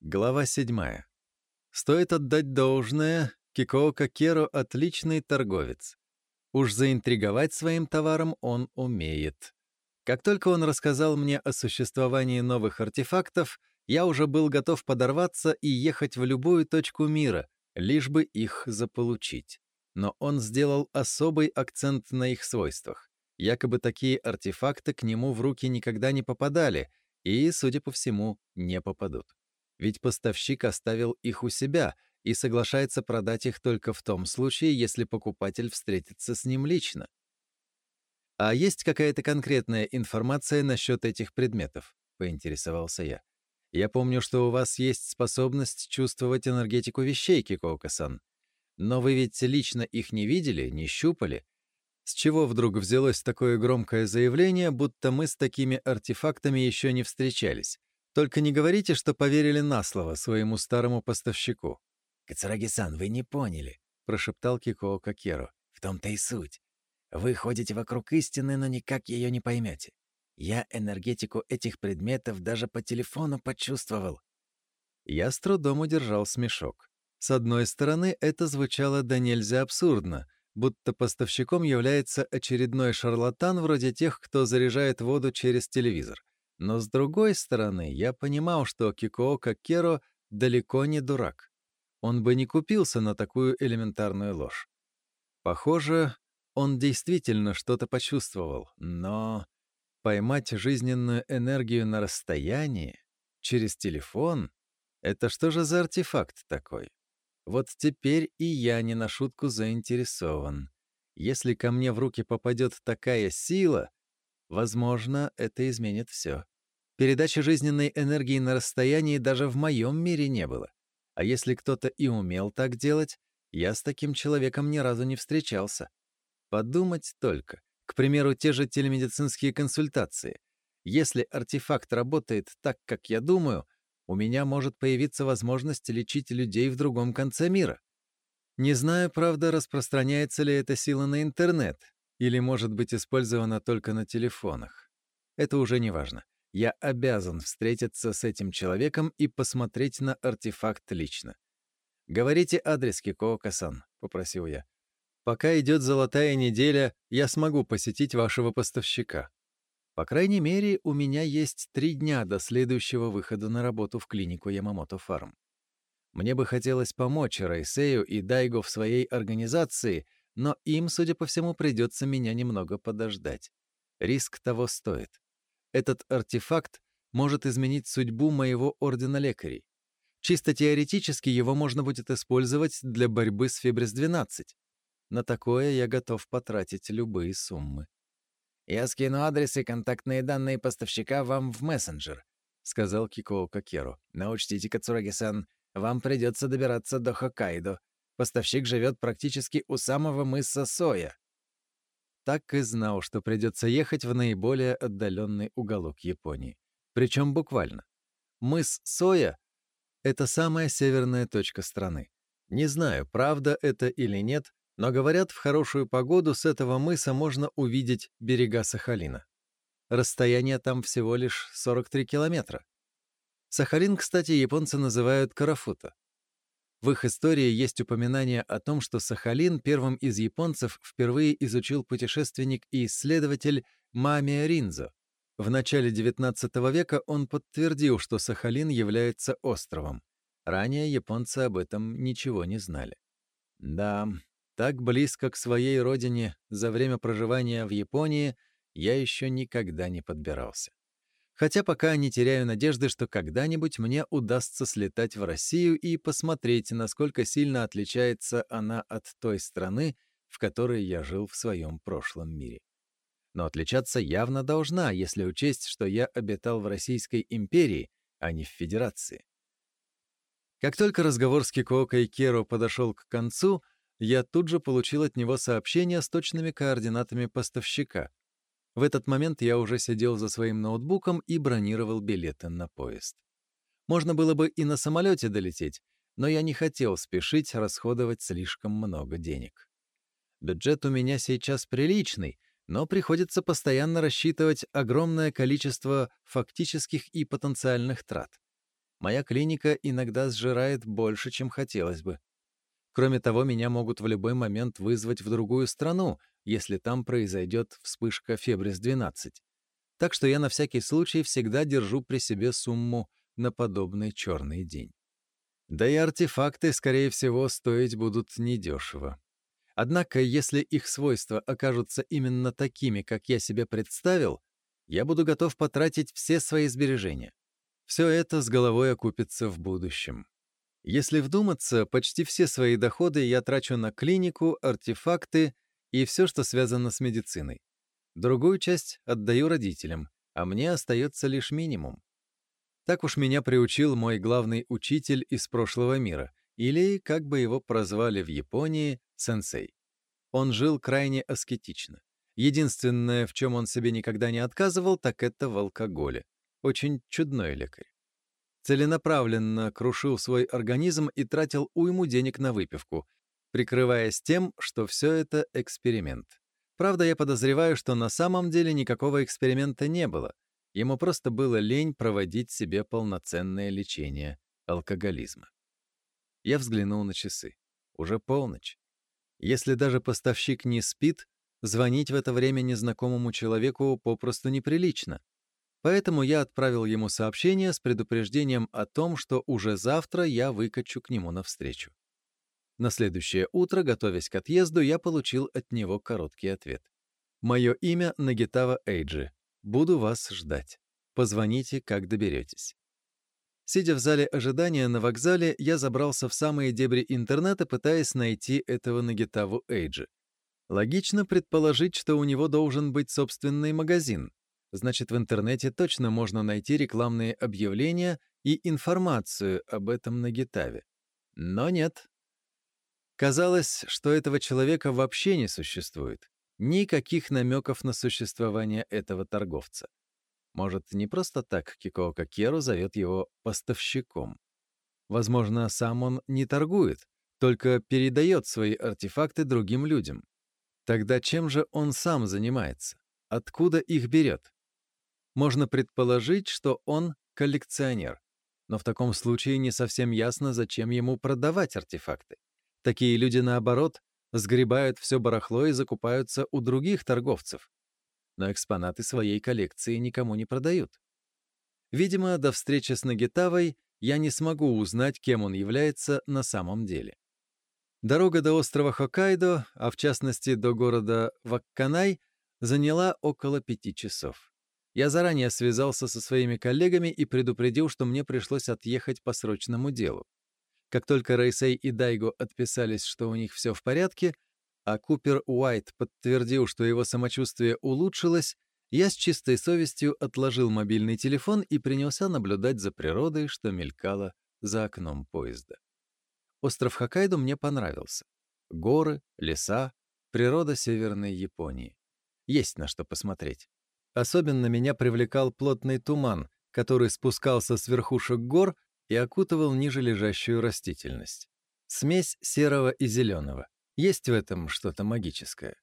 Глава 7. Стоит отдать должное, Кикоо Какеро — отличный торговец. Уж заинтриговать своим товаром он умеет. Как только он рассказал мне о существовании новых артефактов, я уже был готов подорваться и ехать в любую точку мира, лишь бы их заполучить. Но он сделал особый акцент на их свойствах. Якобы такие артефакты к нему в руки никогда не попадали и, судя по всему, не попадут. Ведь поставщик оставил их у себя и соглашается продать их только в том случае, если покупатель встретится с ним лично. «А есть какая-то конкретная информация насчет этих предметов?» — поинтересовался я. «Я помню, что у вас есть способность чувствовать энергетику вещей, Кикоука-сан. Но вы ведь лично их не видели, не щупали. С чего вдруг взялось такое громкое заявление, будто мы с такими артефактами еще не встречались? Только не говорите, что поверили на слово своему старому поставщику». «Кацураги-сан, вы не поняли», — прошептал Кикоо Кокеру. «В том-то и суть. Вы ходите вокруг истины, но никак ее не поймете. Я энергетику этих предметов даже по телефону почувствовал». Я с трудом удержал смешок. С одной стороны, это звучало да нельзя абсурдно, будто поставщиком является очередной шарлатан вроде тех, кто заряжает воду через телевизор. Но с другой стороны, я понимал, что Кикоо Какеро далеко не дурак. Он бы не купился на такую элементарную ложь. Похоже, он действительно что-то почувствовал, но поймать жизненную энергию на расстоянии, через телефон — это что же за артефакт такой? Вот теперь и я не на шутку заинтересован. Если ко мне в руки попадет такая сила, Возможно, это изменит все. Передачи жизненной энергии на расстоянии даже в моем мире не было. А если кто-то и умел так делать, я с таким человеком ни разу не встречался. Подумать только. К примеру, те же телемедицинские консультации. Если артефакт работает так, как я думаю, у меня может появиться возможность лечить людей в другом конце мира. Не знаю, правда, распространяется ли эта сила на интернет, или может быть использована только на телефонах. Это уже не важно. Я обязан встретиться с этим человеком и посмотреть на артефакт лично. «Говорите адрес Кикоо-Касан», — попросил я. «Пока идет золотая неделя, я смогу посетить вашего поставщика. По крайней мере, у меня есть три дня до следующего выхода на работу в клинику Ямамото Фарм. Мне бы хотелось помочь Райсею и Дайго в своей организации — но им, судя по всему, придется меня немного подождать. Риск того стоит. Этот артефакт может изменить судьбу моего ордена лекарей. Чисто теоретически его можно будет использовать для борьбы с Фибрис-12. На такое я готов потратить любые суммы. «Я скину адрес и контактные данные поставщика вам в мессенджер», — сказал Кикоо Кокеру. «Но учтите, Кацураги-сан, вам придется добираться до Хоккайдо. Поставщик живет практически у самого мыса Соя. Так и знал, что придется ехать в наиболее отдаленный уголок Японии. Причем буквально. Мыс Соя — это самая северная точка страны. Не знаю, правда это или нет, но говорят, в хорошую погоду с этого мыса можно увидеть берега Сахалина. Расстояние там всего лишь 43 километра. Сахалин, кстати, японцы называют Карафута. В их истории есть упоминание о том, что Сахалин первым из японцев впервые изучил путешественник и исследователь Мамия Ринзо. В начале XIX века он подтвердил, что Сахалин является островом. Ранее японцы об этом ничего не знали. Да, так близко к своей родине за время проживания в Японии я еще никогда не подбирался. Хотя пока не теряю надежды, что когда-нибудь мне удастся слетать в Россию и посмотреть, насколько сильно отличается она от той страны, в которой я жил в своем прошлом мире. Но отличаться явно должна, если учесть, что я обитал в Российской империи, а не в Федерации. Как только разговор с Кикоко и Керо подошел к концу, я тут же получил от него сообщение с точными координатами поставщика, в этот момент я уже сидел за своим ноутбуком и бронировал билеты на поезд. Можно было бы и на самолете долететь, но я не хотел спешить расходовать слишком много денег. Бюджет у меня сейчас приличный, но приходится постоянно рассчитывать огромное количество фактических и потенциальных трат. Моя клиника иногда сжирает больше, чем хотелось бы. Кроме того, меня могут в любой момент вызвать в другую страну, если там произойдет вспышка Фебрис-12. Так что я на всякий случай всегда держу при себе сумму на подобный черный день. Да и артефакты, скорее всего, стоить будут недешево. Однако, если их свойства окажутся именно такими, как я себе представил, я буду готов потратить все свои сбережения. Все это с головой окупится в будущем. Если вдуматься, почти все свои доходы я трачу на клинику, артефакты и все, что связано с медициной. Другую часть отдаю родителям, а мне остается лишь минимум. Так уж меня приучил мой главный учитель из прошлого мира, или, как бы его прозвали в Японии, сенсей. Он жил крайне аскетично. Единственное, в чем он себе никогда не отказывал, так это в алкоголе. Очень чудной лекарь. Целенаправленно крушил свой организм и тратил уйму денег на выпивку, прикрываясь тем, что все это эксперимент. Правда, я подозреваю, что на самом деле никакого эксперимента не было — Ему просто было лень проводить себе полноценное лечение алкоголизма. Я взглянул на часы. Уже полночь. Если даже поставщик не спит, звонить в это время незнакомому человеку попросту неприлично. Поэтому я отправил ему сообщение с предупреждением о том, что уже завтра я выкачу к нему навстречу. На следующее утро, готовясь к отъезду, я получил от него короткий ответ. Мое имя Нагитава Эйджи. Буду вас ждать. Позвоните, как доберетесь. Сидя в зале ожидания на вокзале, я забрался в самые дебри интернета, пытаясь найти этого Нагитаву Эйджи. Логично предположить, что у него должен быть собственный магазин. Значит, в интернете точно можно найти рекламные объявления и информацию об этом Нагитаве. Но нет. Казалось, что этого человека вообще не существует. Никаких намеков на существование этого торговца. Может, не просто так Кикока Керу зовет его поставщиком. Возможно, сам он не торгует, только передает свои артефакты другим людям. Тогда чем же он сам занимается? Откуда их берет? Можно предположить, что он коллекционер. Но в таком случае не совсем ясно, зачем ему продавать артефакты. Такие люди, наоборот, сгребают все барахло и закупаются у других торговцев. Но экспонаты своей коллекции никому не продают. Видимо, до встречи с Нагитавой я не смогу узнать, кем он является на самом деле. Дорога до острова Хоккайдо, а в частности до города Вакканай, заняла около пяти часов. Я заранее связался со своими коллегами и предупредил, что мне пришлось отъехать по срочному делу. Как только Рейсей и Дайго отписались, что у них все в порядке, а Купер Уайт подтвердил, что его самочувствие улучшилось, я с чистой совестью отложил мобильный телефон и принялся наблюдать за природой, что мелькало за окном поезда. Остров Хоккайдо мне понравился. Горы, леса, природа Северной Японии. Есть на что посмотреть. Особенно меня привлекал плотный туман, который спускался с верхушек гор и окутывал ниже лежащую растительность. Смесь серого и зеленого. Есть в этом что-то магическое.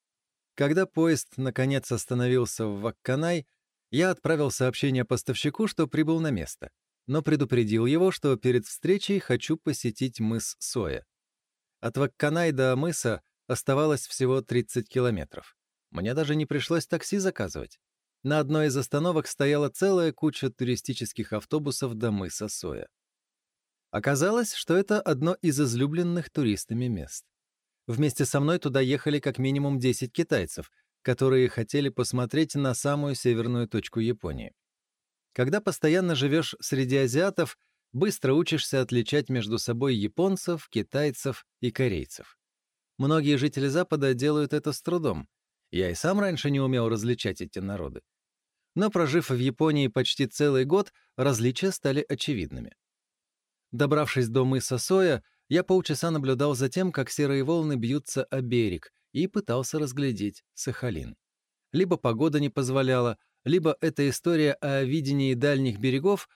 Когда поезд, наконец, остановился в Вакканай, я отправил сообщение поставщику, что прибыл на место, но предупредил его, что перед встречей хочу посетить мыс Соя. От Вакканай до мыса оставалось всего 30 километров. Мне даже не пришлось такси заказывать. На одной из остановок стояла целая куча туристических автобусов до мыса Соя. Оказалось, что это одно из излюбленных туристами мест. Вместе со мной туда ехали как минимум 10 китайцев, которые хотели посмотреть на самую северную точку Японии. Когда постоянно живешь среди азиатов, быстро учишься отличать между собой японцев, китайцев и корейцев. Многие жители Запада делают это с трудом. Я и сам раньше не умел различать эти народы. Но прожив в Японии почти целый год, различия стали очевидными. Добравшись до мыса Соя, я полчаса наблюдал за тем, как серые волны бьются о берег, и пытался разглядеть Сахалин. Либо погода не позволяла, либо эта история о видении дальних берегов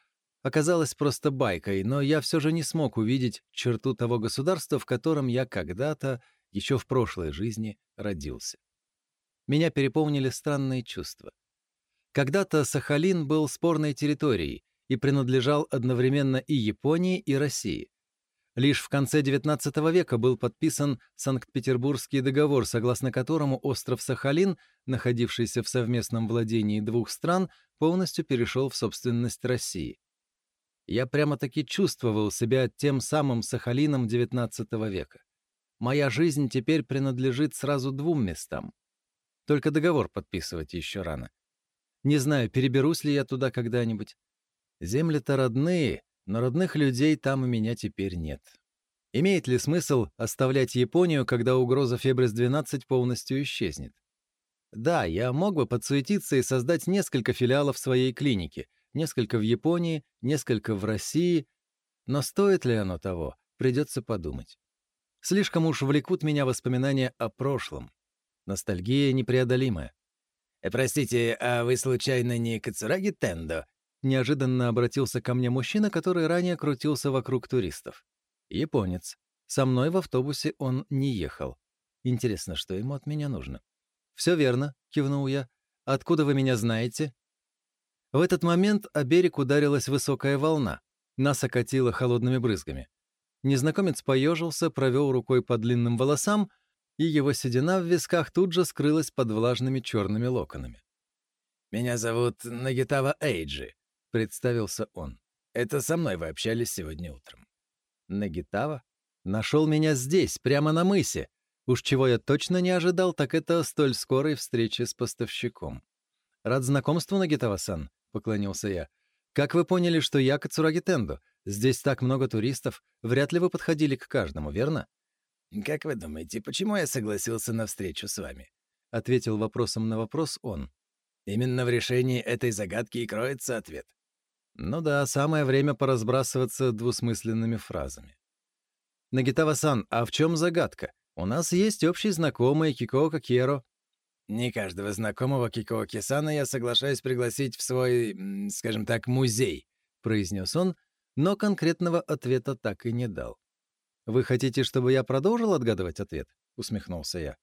оказалась просто байкой, но я все же не смог увидеть черту того государства, в котором я когда-то, еще в прошлой жизни, родился. Меня переполнили странные чувства. Когда-то Сахалин был спорной территорией, и принадлежал одновременно и Японии, и России. Лишь в конце XIX века был подписан Санкт-Петербургский договор, согласно которому остров Сахалин, находившийся в совместном владении двух стран, полностью перешел в собственность России. Я прямо-таки чувствовал себя тем самым Сахалином XIX века. Моя жизнь теперь принадлежит сразу двум местам. Только договор подписывать еще рано. Не знаю, переберусь ли я туда когда-нибудь. Земли-то родные, но родных людей там у меня теперь нет. Имеет ли смысл оставлять Японию, когда угроза Фебрис-12 полностью исчезнет? Да, я мог бы подсуетиться и создать несколько филиалов своей клиники, несколько в Японии, несколько в России, но стоит ли оно того, придется подумать. Слишком уж влекут меня воспоминания о прошлом. Ностальгия непреодолимая. «Э, «Простите, а вы случайно не Кацураги Тендо?» Неожиданно обратился ко мне мужчина, который ранее крутился вокруг туристов. Японец. Со мной в автобусе он не ехал. Интересно, что ему от меня нужно? «Все верно», — кивнул я. «Откуда вы меня знаете?» В этот момент о берег ударилась высокая волна. Нас окатило холодными брызгами. Незнакомец поежился, провел рукой по длинным волосам, и его седина в висках тут же скрылась под влажными черными локонами. «Меня зовут Нагитава Эйджи», — представился он. «Это со мной вы общались сегодня утром». «Нагитава? Нашел меня здесь, прямо на мысе. Уж чего я точно не ожидал, так это столь скорой встречи с поставщиком. Рад знакомству, Нагитава-сан», — поклонился я. «Как вы поняли, что я Кацураги Тендо? Здесь так много туристов, вряд ли вы подходили к каждому, верно?» «Как вы думаете, почему я согласился на встречу с вами?» — ответил вопросом на вопрос он. «Именно в решении этой загадки и кроется ответ». Ну да, самое время поразбрасываться двусмысленными фразами. «Нагитава-сан, а в чем загадка? У нас есть общий знакомый Кикоо Кокеро». «Не каждого знакомого Кикоо Кисана я соглашаюсь пригласить в свой, скажем так, музей», — произнес он, но конкретного ответа так и не дал. «Вы хотите, чтобы я продолжил отгадывать ответ?» — усмехнулся я.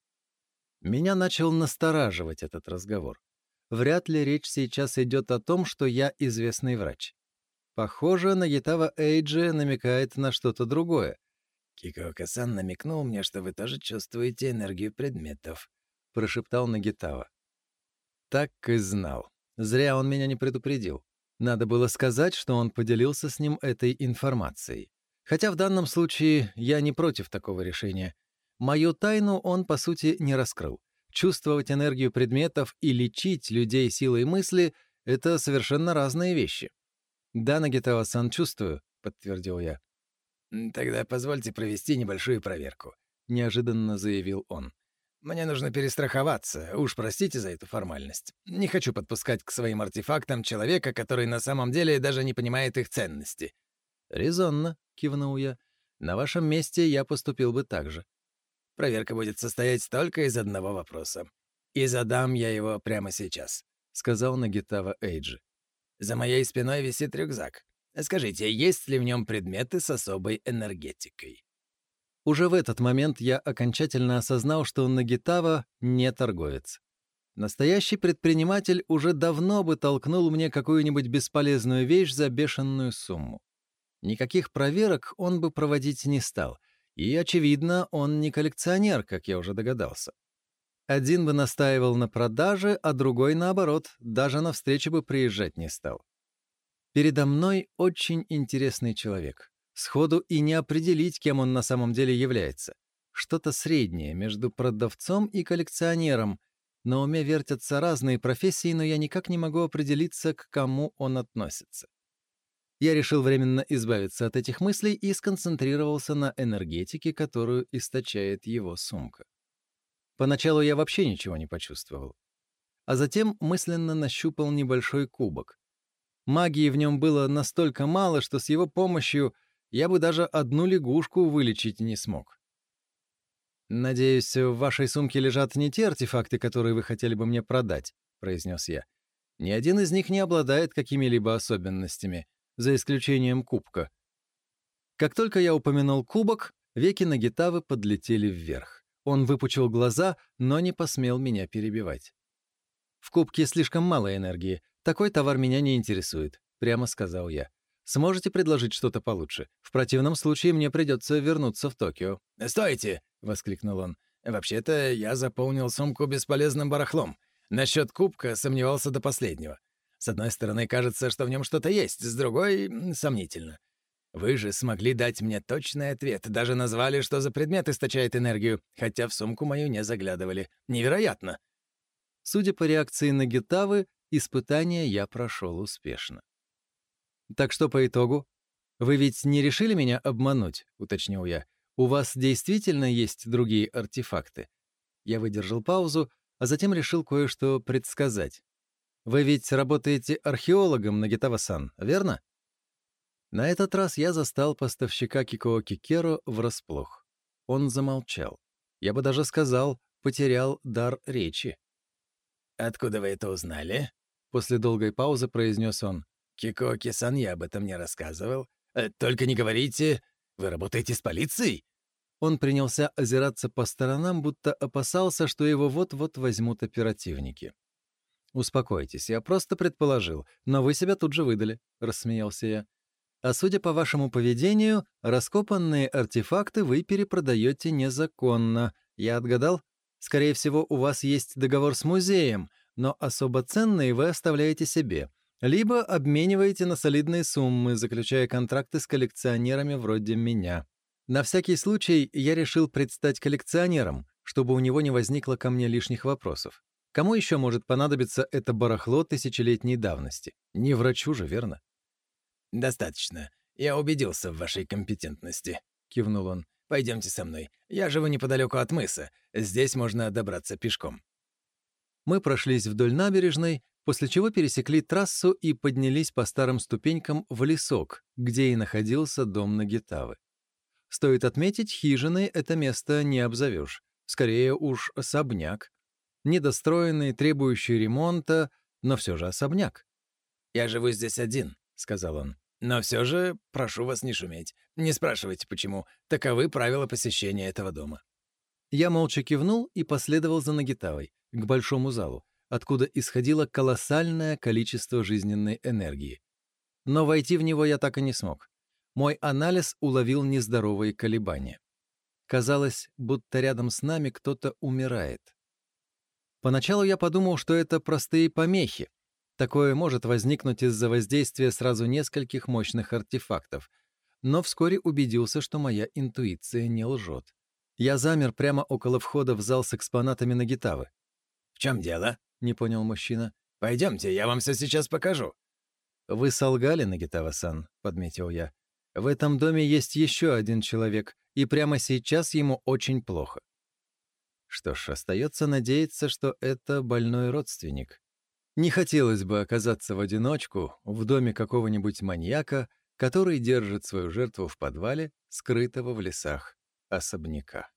Меня начал настораживать этот разговор. Вряд ли речь сейчас идет о том, что я известный врач. Похоже, Нагитава Эйджи намекает на что-то другое. «Кикока-сан намекнул мне, что вы тоже чувствуете энергию предметов», — прошептал Нагитава. Так и знал. Зря он меня не предупредил. Надо было сказать, что он поделился с ним этой информацией. Хотя в данном случае я не против такого решения. Мою тайну он, по сути, не раскрыл. Чувствовать энергию предметов и лечить людей силой мысли — это совершенно разные вещи. «Да, Нагитава-сан, чувствую», — подтвердил я. «Тогда позвольте провести небольшую проверку», — неожиданно заявил он. «Мне нужно перестраховаться, уж простите за эту формальность. Не хочу подпускать к своим артефактам человека, который на самом деле даже не понимает их ценности». «Резонно», — кивнул я. «На вашем месте я поступил бы так же». «Проверка будет состоять только из одного вопроса. И задам я его прямо сейчас», — сказал Нагитава Эйджи. «За моей спиной висит рюкзак. Скажите, есть ли в нем предметы с особой энергетикой?» Уже в этот момент я окончательно осознал, что Нагитава не торговец. Настоящий предприниматель уже давно бы толкнул мне какую-нибудь бесполезную вещь за бешеную сумму. Никаких проверок он бы проводить не стал. И, очевидно, он не коллекционер, как я уже догадался. Один бы настаивал на продаже, а другой, наоборот, даже на встречу бы приезжать не стал. Передо мной очень интересный человек. Сходу и не определить, кем он на самом деле является. Что-то среднее между продавцом и коллекционером. На уме вертятся разные профессии, но я никак не могу определиться, к кому он относится. Я решил временно избавиться от этих мыслей и сконцентрировался на энергетике, которую источает его сумка. Поначалу я вообще ничего не почувствовал. А затем мысленно нащупал небольшой кубок. Магии в нем было настолько мало, что с его помощью я бы даже одну лягушку вылечить не смог. «Надеюсь, в вашей сумке лежат не те артефакты, которые вы хотели бы мне продать», — произнес я. «Ни один из них не обладает какими-либо особенностями за исключением кубка. Как только я упомянул кубок, веки Нагитавы подлетели вверх. Он выпучил глаза, но не посмел меня перебивать. «В кубке слишком мало энергии. Такой товар меня не интересует», — прямо сказал я. «Сможете предложить что-то получше? В противном случае мне придется вернуться в Токио». «Стойте!» — воскликнул он. «Вообще-то я заполнил сумку бесполезным барахлом. Насчет кубка сомневался до последнего. С одной стороны, кажется, что в нем что-то есть, с другой — сомнительно. Вы же смогли дать мне точный ответ, даже назвали, что за предмет источает энергию, хотя в сумку мою не заглядывали. Невероятно!» Судя по реакции на Гитавы, испытание я прошел успешно. «Так что по итогу? Вы ведь не решили меня обмануть?» — уточнил я. «У вас действительно есть другие артефакты?» Я выдержал паузу, а затем решил кое-что предсказать. «Вы ведь работаете археологом на Гитава-сан, верно?» На этот раз я застал поставщика Кикоо Кикеро врасплох. Он замолчал. Я бы даже сказал, потерял дар речи. «Откуда вы это узнали?» После долгой паузы произнес он. «Кикоки-сан, я об этом не рассказывал. Э, только не говорите, вы работаете с полицией?» Он принялся озираться по сторонам, будто опасался, что его вот-вот возьмут оперативники. «Успокойтесь, я просто предположил, но вы себя тут же выдали», — рассмеялся я. «А судя по вашему поведению, раскопанные артефакты вы перепродаете незаконно. Я отгадал? Скорее всего, у вас есть договор с музеем, но особо ценные вы оставляете себе. Либо обмениваете на солидные суммы, заключая контракты с коллекционерами вроде меня. На всякий случай я решил предстать коллекционером, чтобы у него не возникло ко мне лишних вопросов. Кому еще может понадобиться это барахло тысячелетней давности? Не врачу же, верно? «Достаточно. Я убедился в вашей компетентности», — кивнул он. «Пойдемте со мной. Я живу неподалеку от мыса. Здесь можно добраться пешком». Мы прошлись вдоль набережной, после чего пересекли трассу и поднялись по старым ступенькам в лесок, где и находился дом Нагитавы. Стоит отметить, хижиной это место не обзовешь. Скорее уж особняк недостроенный, требующий ремонта, но все же особняк. «Я живу здесь один», — сказал он. «Но все же прошу вас не шуметь. Не спрашивайте, почему. Таковы правила посещения этого дома». Я молча кивнул и последовал за Нагитавой, к большому залу, откуда исходило колоссальное количество жизненной энергии. Но войти в него я так и не смог. Мой анализ уловил нездоровые колебания. Казалось, будто рядом с нами кто-то умирает. Поначалу я подумал, что это простые помехи. Такое может возникнуть из-за воздействия сразу нескольких мощных артефактов. Но вскоре убедился, что моя интуиция не лжет. Я замер прямо около входа в зал с экспонатами на гитавы. «В чем дело?» — не понял мужчина. «Пойдемте, я вам все сейчас покажу». «Вы солгали, Нагитава-сан», — подметил я. «В этом доме есть еще один человек, и прямо сейчас ему очень плохо. Что ж, остается надеяться, что это больной родственник. Не хотелось бы оказаться в одиночку в доме какого-нибудь маньяка, который держит свою жертву в подвале, скрытого в лесах особняка.